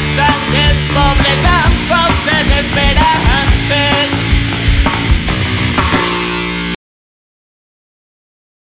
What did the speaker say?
passen els pobles amb